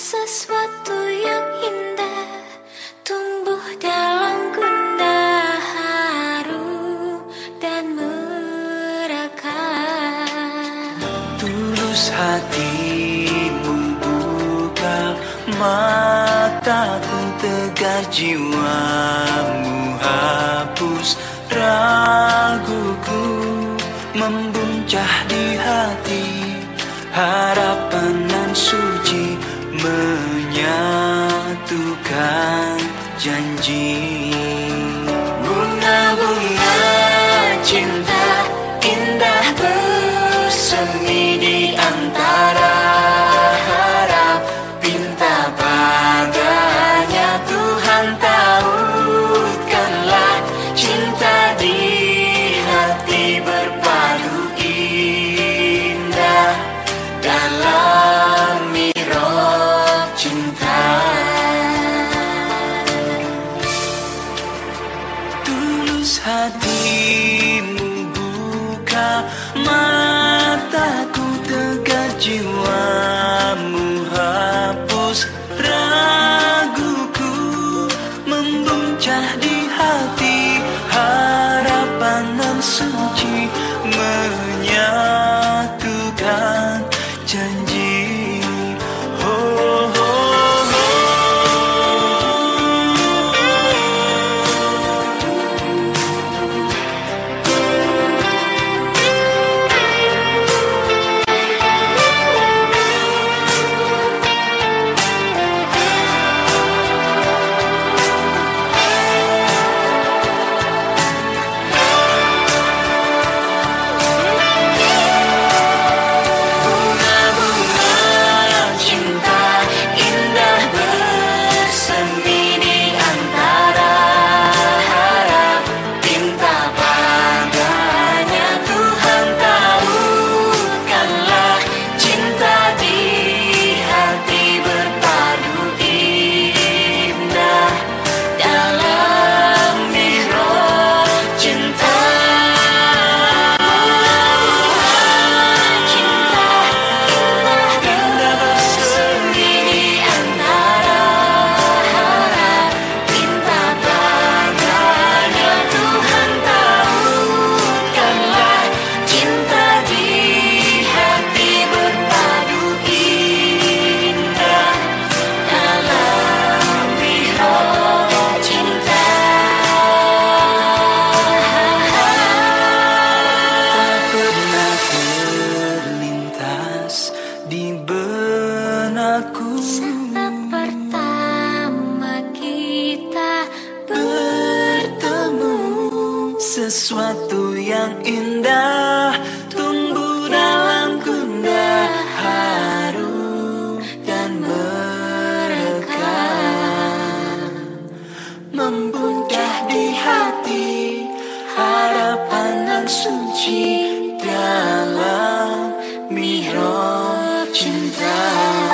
sesuatu yang indah tumbuh dalam gundah haru dan meraka tulus hatimu buka mataku tegar jiwamu hapus raguku. Membuncah di hati harapan dan suci menyatukan janji. Hatimu buka mataku tegak jiwamu hapus raguku membuncah di hati harapan dan suci menyatukan janji. sesuatu yang indah Tumbuh dalam gunda harum dan berkah Membuncah di hati harapan dan suci dalam mihrab cinta.